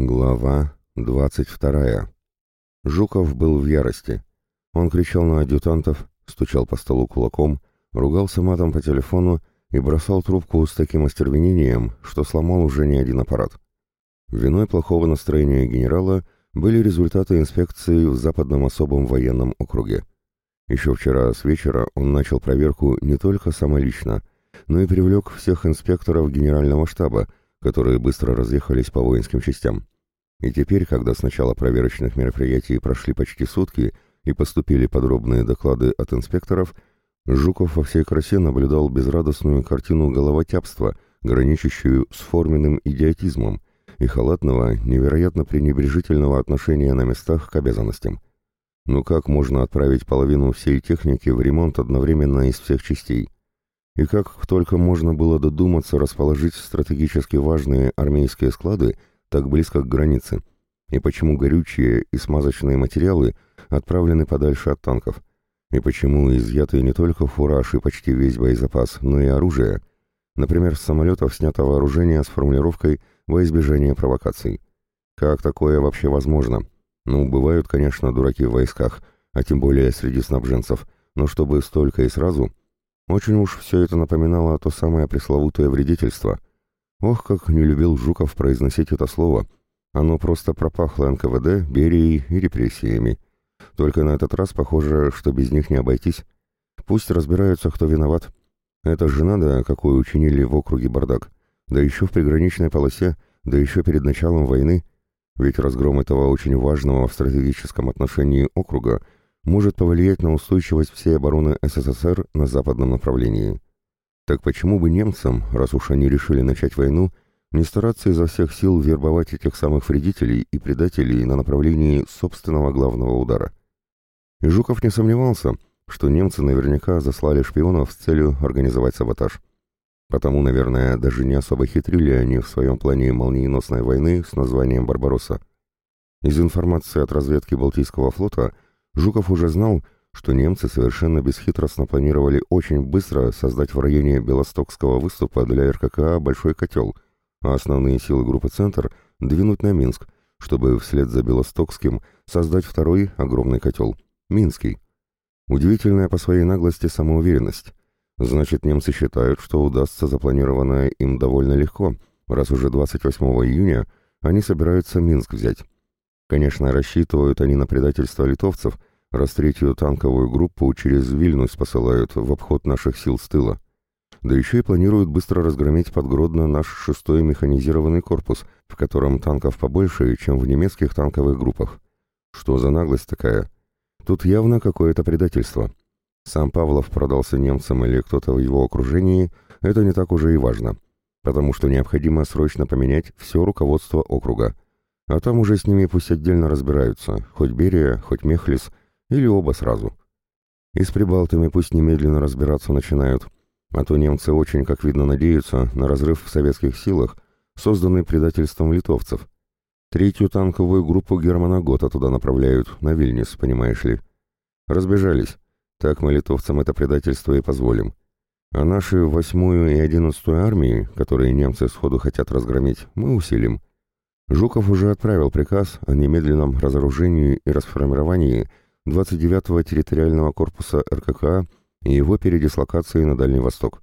Глава 22. Жуков был в ярости. Он кричал на адъютантов, стучал по столу кулаком, ругался матом по телефону и бросал трубку с таким остервенением, что сломал уже не один аппарат. Виной плохого настроения генерала были результаты инспекции в Западном особом военном округе. Еще вчера с вечера он начал проверку не только самолично, но и привлек всех инспекторов генерального штаба, которые быстро разъехались по воинским частям. И теперь, когда с начала проверочных мероприятий прошли почти сутки и поступили подробные доклады от инспекторов, Жуков во всей красе наблюдал безрадостную картину головотяпства, граничащую с форменным идиотизмом, и халатного, невероятно пренебрежительного отношения на местах к обязанностям. Ну как можно отправить половину всей техники в ремонт одновременно из всех частей? И как только можно было додуматься расположить стратегически важные армейские склады так близко к границе? И почему горючие и смазочные материалы отправлены подальше от танков? И почему изъяты не только фураж и почти весь боезапас, но и оружие? Например, с самолетов снято вооружение с формулировкой «во избежание провокаций». Как такое вообще возможно? Ну, бывают, конечно, дураки в войсках, а тем более среди снабженцев, но чтобы столько и сразу – очень уж все это напоминало то самое пресловутое вредительство. Ох, как не любил Жуков произносить это слово. Оно просто пропахло НКВД, Берией и репрессиями. Только на этот раз похоже, что без них не обойтись. Пусть разбираются, кто виноват. Это же надо, какой учинили в округе бардак. Да еще в приграничной полосе, да еще перед началом войны. Ведь разгром этого очень важного в стратегическом отношении округа – может повлиять на устойчивость всей обороны СССР на западном направлении. Так почему бы немцам, раз уж они решили начать войну, не стараться изо всех сил вербовать этих самых вредителей и предателей на направлении собственного главного удара? И Жуков не сомневался, что немцы наверняка заслали шпионов с целью организовать саботаж. Потому, наверное, даже не особо хитрили они в своем плане молниеносной войны с названием «Барбаросса». Из информации от разведки Балтийского флота – Жуков уже знал, что немцы совершенно бесхитростно планировали очень быстро создать в районе Белостокского выступа для РККА большой котел, а основные силы группы «Центр» двинуть на Минск, чтобы вслед за Белостокским создать второй огромный котел – Минский. Удивительная по своей наглости самоуверенность. Значит, немцы считают, что удастся запланированное им довольно легко, раз уже 28 июня они собираются Минск взять. Конечно, рассчитывают они на предательство литовцев – раз третью танковую группу через Вильнюс посылают в обход наших сил с тыла. Да еще и планируют быстро разгромить под Гродно наш шестой механизированный корпус, в котором танков побольше, чем в немецких танковых группах. Что за наглость такая? Тут явно какое-то предательство. Сам Павлов продался немцам или кто-то в его окружении, это не так уже и важно, потому что необходимо срочно поменять все руководство округа. А там уже с ними пусть отдельно разбираются, хоть Берия, хоть Мехлис, или оба сразу. И с прибалтами пусть немедленно разбираться начинают, а то немцы очень, как видно, надеются на разрыв в советских силах, созданный предательством литовцев. Третью танковую группу Германа Гота туда направляют, на Вильнюс, понимаешь ли. Разбежались. Так мы литовцам это предательство и позволим. А наши восьмую и одиннадцатую армии, которые немцы сходу хотят разгромить, мы усилим. Жуков уже отправил приказ о немедленном разоружении и расформировании 29-го территориального корпуса РККА и его передислокации на Дальний Восток,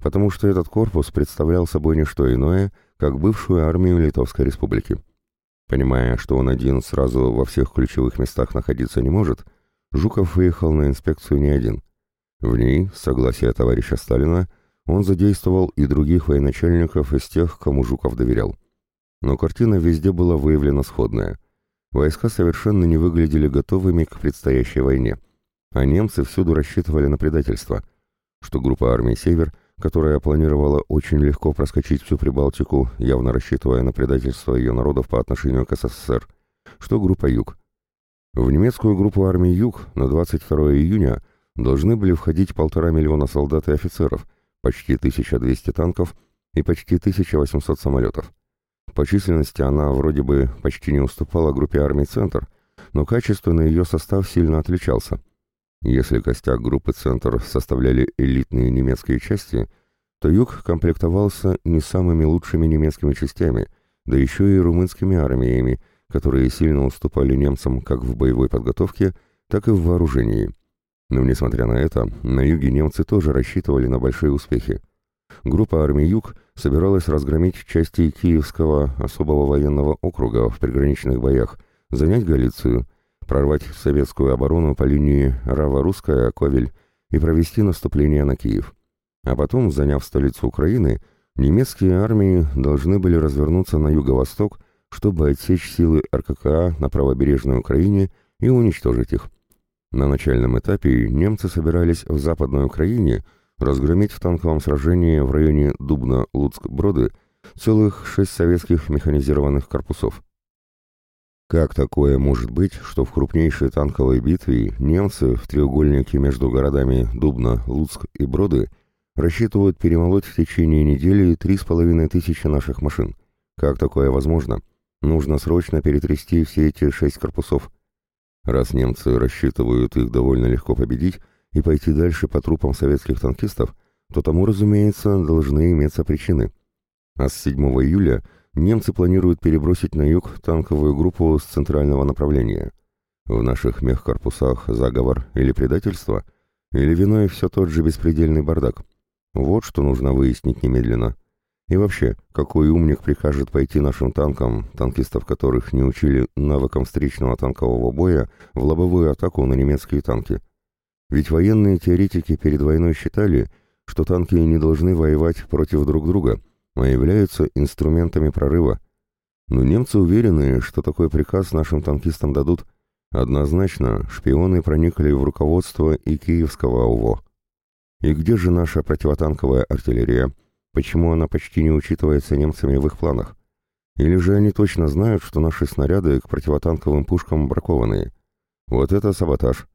потому что этот корпус представлял собой не что иное, как бывшую армию Литовской Республики. Понимая, что он один сразу во всех ключевых местах находиться не может, Жуков выехал на инспекцию не один. В ней, с согласия товарища Сталина, он задействовал и других военачальников из тех, кому Жуков доверял. Но картина везде была выявлена сходная – Войска совершенно не выглядели готовыми к предстоящей войне, а немцы всюду рассчитывали на предательство, что группа армий «Север», которая планировала очень легко проскочить всю Прибалтику, явно рассчитывая на предательство ее народов по отношению к СССР, что группа «Юг». В немецкую группу армий «Юг» на 22 июня должны были входить полтора миллиона солдат и офицеров, почти 1200 танков и почти 1800 самолетов. По численности она вроде бы почти не уступала группе армий «Центр», но качественно ее состав сильно отличался. Если костяк группы «Центр» составляли элитные немецкие части, то юг комплектовался не самыми лучшими немецкими частями, да еще и румынскими армиями, которые сильно уступали немцам как в боевой подготовке, так и в вооружении. Но, несмотря на это, на юге немцы тоже рассчитывали на большие успехи. Группа армий «Юг» собиралась разгромить части Киевского особого военного округа в приграничных боях, занять Галицию, прорвать советскую оборону по линии Рава-Русская-Ковель и провести наступление на Киев. А потом, заняв столицу Украины, немецкие армии должны были развернуться на юго-восток, чтобы отсечь силы РККА на правобережной Украине и уничтожить их. На начальном этапе немцы собирались в Западной Украине разгромить в танковом сражении в районе Дубна-Луцк-Броды целых шесть советских механизированных корпусов. Как такое может быть, что в крупнейшей танковой битве немцы в треугольнике между городами Дубна, Луцк и Броды рассчитывают перемолоть в течение недели три с половиной тысячи наших машин? Как такое возможно? Нужно срочно перетрясти все эти шесть корпусов. Раз немцы рассчитывают их довольно легко победить и пойти дальше по трупам советских танкистов, то тому, разумеется, должны иметься причины. А с 7 июля немцы планируют перебросить на юг танковую группу с центрального направления. В наших мехкорпусах заговор или предательство? Или виной все тот же беспредельный бардак? Вот что нужно выяснить немедленно. И вообще, какой умник прикажет пойти нашим танкам, танкистов которых не учили навыкам встречного танкового боя, в лобовую атаку на немецкие танки? Ведь военные теоретики перед войной считали, что танки не должны воевать против друг друга, а являются инструментами прорыва. Но немцы уверены, что такой приказ нашим танкистам дадут. Однозначно, шпионы проникли в руководство и Киевского ОВО. И где же наша противотанковая артиллерия? Почему она почти не учитывается немцами в их планах? Или же они точно знают, что наши снаряды к противотанковым пушкам бракованные? Вот это саботаж.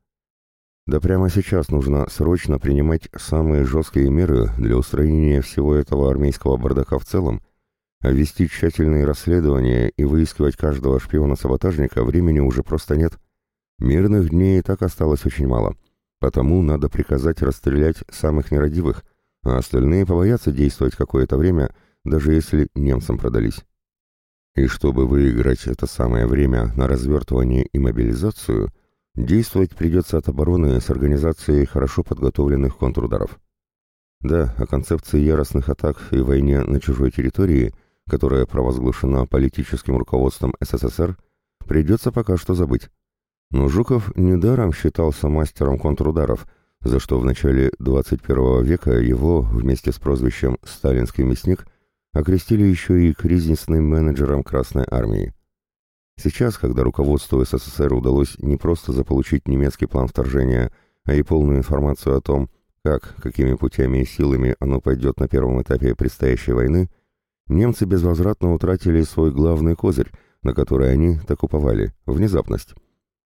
Да прямо сейчас нужно срочно принимать самые жесткие меры для устранения всего этого армейского бардака в целом, а вести тщательные расследования и выискивать каждого шпиона-саботажника времени уже просто нет. Мирных дней и так осталось очень мало, потому надо приказать расстрелять самых нерадивых, а остальные побоятся действовать какое-то время, даже если немцам продались. И чтобы выиграть это самое время на развертывание и мобилизацию, действовать придется от обороны с организацией хорошо подготовленных контрударов. Да, о концепции яростных атак и войне на чужой территории, которая провозглашена политическим руководством СССР, придется пока что забыть. Но Жуков недаром считался мастером контрударов – за что в начале 21 века его, вместе с прозвищем «Сталинский мясник», окрестили еще и кризисным менеджером Красной Армии. Сейчас, когда руководству СССР удалось не просто заполучить немецкий план вторжения, а и полную информацию о том, как, какими путями и силами оно пойдет на первом этапе предстоящей войны, немцы безвозвратно утратили свой главный козырь, на который они так уповали – внезапность.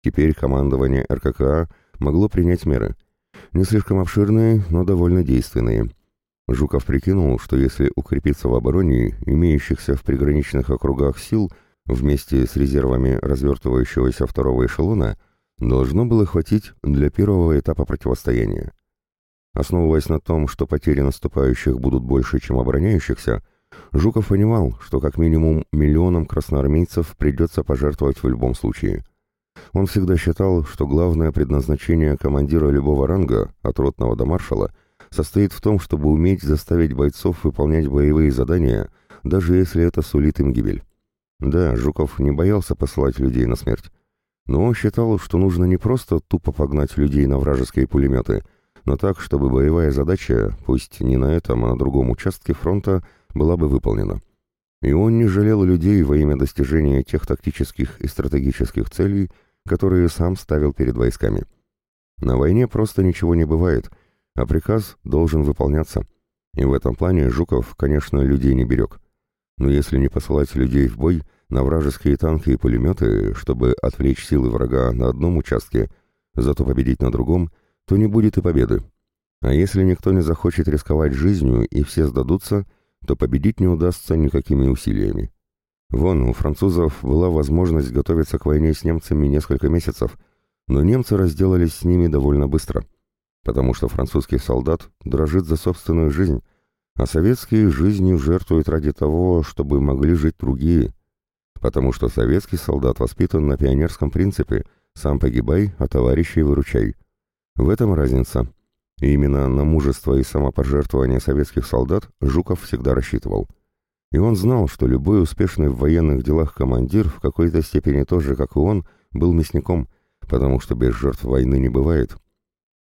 Теперь командование РККА могло принять меры – не слишком обширные, но довольно действенные. Жуков прикинул, что если укрепиться в обороне имеющихся в приграничных округах сил вместе с резервами развертывающегося второго эшелона, должно было хватить для первого этапа противостояния. Основываясь на том, что потери наступающих будут больше, чем обороняющихся, Жуков понимал, что как минимум миллионам красноармейцев придется пожертвовать в любом случае – он всегда считал, что главное предназначение командира любого ранга, от ротного до маршала, состоит в том, чтобы уметь заставить бойцов выполнять боевые задания, даже если это сулит им гибель. Да, Жуков не боялся посылать людей на смерть. Но он считал, что нужно не просто тупо погнать людей на вражеские пулеметы, но так, чтобы боевая задача, пусть не на этом, а на другом участке фронта, была бы выполнена. И он не жалел людей во имя достижения тех тактических и стратегических целей, которые сам ставил перед войсками. На войне просто ничего не бывает, а приказ должен выполняться. И в этом плане Жуков, конечно, людей не берег. Но если не посылать людей в бой на вражеские танки и пулеметы, чтобы отвлечь силы врага на одном участке, зато победить на другом, то не будет и победы. А если никто не захочет рисковать жизнью и все сдадутся, то победить не удастся никакими усилиями. Вон, у французов была возможность готовиться к войне с немцами несколько месяцев, но немцы разделались с ними довольно быстро, потому что французский солдат дрожит за собственную жизнь, а советские жизни жертвуют ради того, чтобы могли жить другие. Потому что советский солдат воспитан на пионерском принципе «сам погибай, а товарищей выручай». В этом разница. И именно на мужество и самопожертвование советских солдат Жуков всегда рассчитывал. И он знал, что любой успешный в военных делах командир в какой-то степени тоже, как и он, был мясником, потому что без жертв войны не бывает.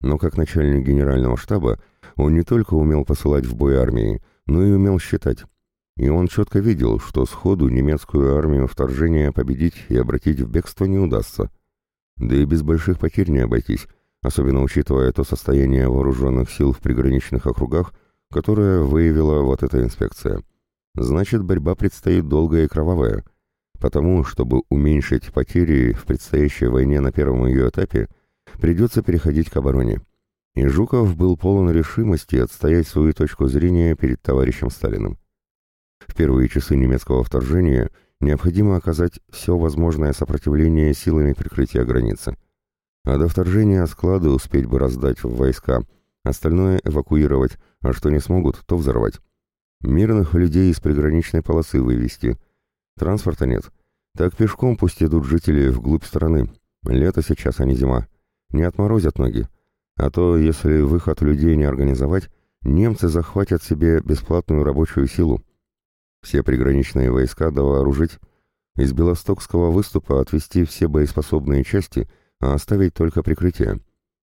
Но как начальник генерального штаба он не только умел посылать в бой армии, но и умел считать. И он четко видел, что сходу немецкую армию вторжения победить и обратить в бегство не удастся. Да и без больших потерь не обойтись, особенно учитывая то состояние вооруженных сил в приграничных округах, которое выявила вот эта инспекция. Значит, борьба предстоит долгая и кровавая. Потому, чтобы уменьшить потери в предстоящей войне на первом ее этапе, придется переходить к обороне. И Жуков был полон решимости отстоять свою точку зрения перед товарищем Сталиным. В первые часы немецкого вторжения необходимо оказать все возможное сопротивление силами прикрытия границы. А до вторжения склады успеть бы раздать в войска, остальное эвакуировать, а что не смогут, то взорвать. Мирных людей из приграничной полосы вывести. Транспорта нет. Так пешком пусть идут жители вглубь страны. Лето сейчас, а не зима. Не отморозят ноги. А то, если выход людей не организовать, немцы захватят себе бесплатную рабочую силу. Все приграничные войска довооружить, из Белостокского выступа отвести все боеспособные части, а оставить только прикрытие.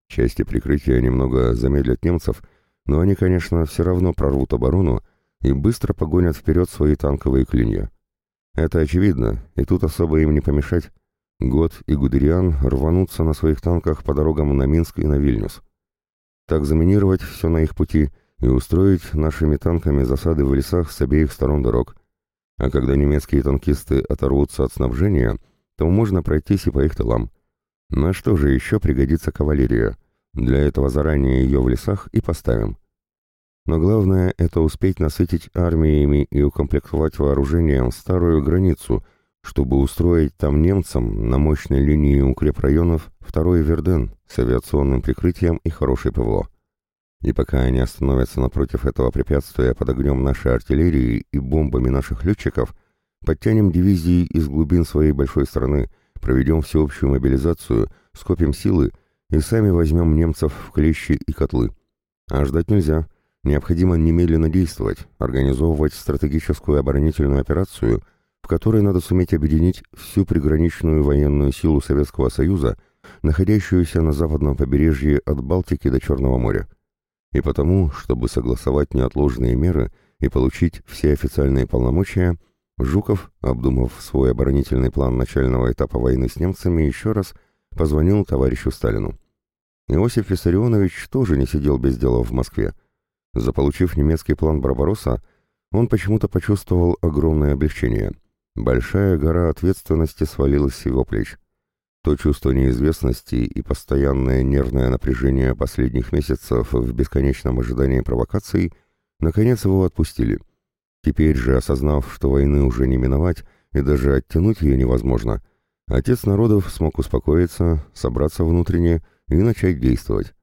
Части прикрытия немного замедлят немцев, но они, конечно, все равно прорвут оборону и быстро погонят вперед свои танковые клинья. Это очевидно, и тут особо им не помешать. Год и Гудериан рванутся на своих танках по дорогам на Минск и на Вильнюс так заминировать все на их пути и устроить нашими танками засады в лесах с обеих сторон дорог. А когда немецкие танкисты оторвутся от снабжения, то можно пройтись и по их тылам. На что же еще пригодится кавалерия? Для этого заранее ее в лесах и поставим. Но главное — это успеть насытить армиями и укомплектовать вооружением старую границу, чтобы устроить там немцам на мощной линии укрепрайонов второй Верден с авиационным прикрытием и хорошей ПВО. И пока они остановятся напротив этого препятствия под огнем нашей артиллерии и бомбами наших летчиков, подтянем дивизии из глубин своей большой страны, проведем всеобщую мобилизацию, скопим силы и сами возьмем немцев в клещи и котлы. А ждать нельзя. Необходимо немедленно действовать, организовывать стратегическую оборонительную операцию, в которой надо суметь объединить всю приграничную военную силу Советского Союза – находящуюся на западном побережье от Балтики до Черного моря. И потому, чтобы согласовать неотложные меры и получить все официальные полномочия, Жуков, обдумав свой оборонительный план начального этапа войны с немцами, еще раз позвонил товарищу Сталину. Иосиф Виссарионович тоже не сидел без дела в Москве. Заполучив немецкий план Барбаросса, он почему-то почувствовал огромное облегчение. Большая гора ответственности свалилась с его плеч. То чувство неизвестности и постоянное нервное напряжение последних месяцев в бесконечном ожидании провокаций наконец его отпустили. Теперь же, осознав, что войны уже не миновать и даже оттянуть ее невозможно, отец народов смог успокоиться, собраться внутренне и начать действовать.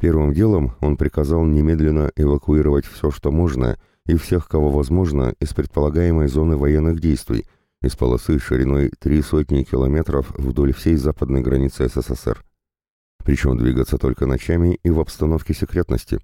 Первым делом он приказал немедленно эвакуировать все, что можно, и всех, кого возможно, из предполагаемой зоны военных действий – из полосы шириной три сотни километров вдоль всей западной границы СССР. Причем двигаться только ночами и в обстановке секретности.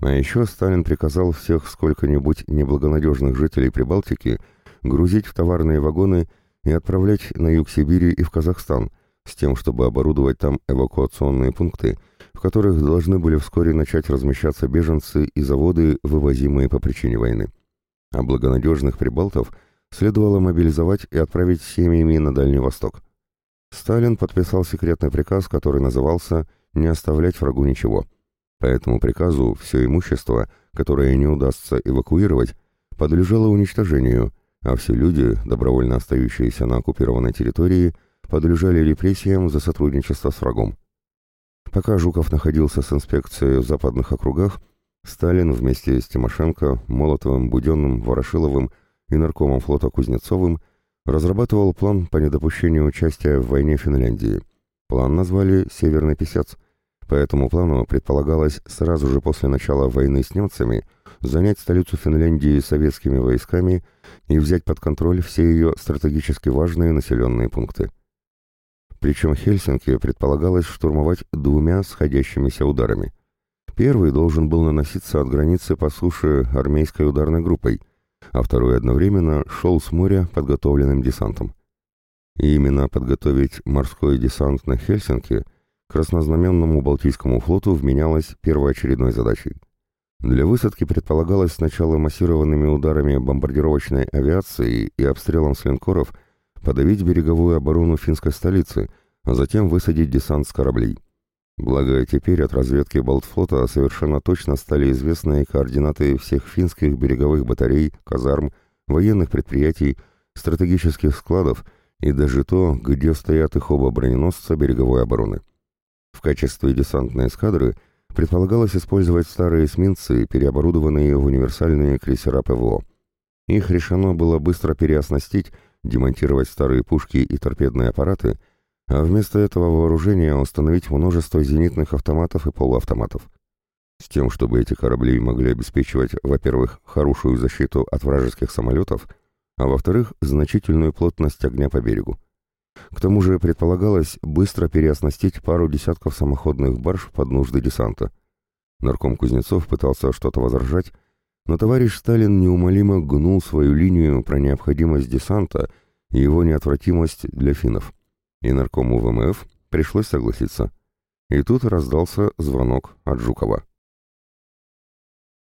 А еще Сталин приказал всех сколько-нибудь неблагонадежных жителей Прибалтики грузить в товарные вагоны и отправлять на юг Сибири и в Казахстан, с тем, чтобы оборудовать там эвакуационные пункты, в которых должны были вскоре начать размещаться беженцы и заводы, вывозимые по причине войны. А благонадежных прибалтов – следовало мобилизовать и отправить семьями на Дальний Восток. Сталин подписал секретный приказ, который назывался «Не оставлять врагу ничего». По этому приказу все имущество, которое не удастся эвакуировать, подлежало уничтожению, а все люди, добровольно остающиеся на оккупированной территории, подлежали репрессиям за сотрудничество с врагом. Пока Жуков находился с инспекцией в западных округах, Сталин вместе с Тимошенко, Молотовым, Буденным, Ворошиловым и наркомом флота Кузнецовым разрабатывал план по недопущению участия в войне Финляндии. План назвали «Северный писец», По этому плану предполагалось сразу же после начала войны с немцами занять столицу Финляндии советскими войсками и взять под контроль все ее стратегически важные населенные пункты. Причем Хельсинки предполагалось штурмовать двумя сходящимися ударами. Первый должен был наноситься от границы по суше армейской ударной группой, а второй одновременно шел с моря подготовленным десантом. И именно подготовить морской десант на Хельсинки краснознаменному Балтийскому флоту вменялось первоочередной задачей. Для высадки предполагалось сначала массированными ударами бомбардировочной авиации и обстрелом с линкоров подавить береговую оборону финской столицы, а затем высадить десант с кораблей. Благо, теперь от разведки Балтфлота совершенно точно стали известны координаты всех финских береговых батарей, казарм, военных предприятий, стратегических складов и даже то, где стоят их оба броненосца береговой обороны. В качестве десантной эскадры предполагалось использовать старые эсминцы, переоборудованные в универсальные крейсера ПВО. Их решено было быстро переоснастить, демонтировать старые пушки и торпедные аппараты – а вместо этого вооружения установить множество зенитных автоматов и полуавтоматов. С тем, чтобы эти корабли могли обеспечивать, во-первых, хорошую защиту от вражеских самолетов, а во-вторых, значительную плотность огня по берегу. К тому же предполагалось быстро переоснастить пару десятков самоходных барж под нужды десанта. Нарком Кузнецов пытался что-то возражать, но товарищ Сталин неумолимо гнул свою линию про необходимость десанта и его неотвратимость для финнов и наркому ВМФ пришлось согласиться. И тут раздался звонок от Жукова.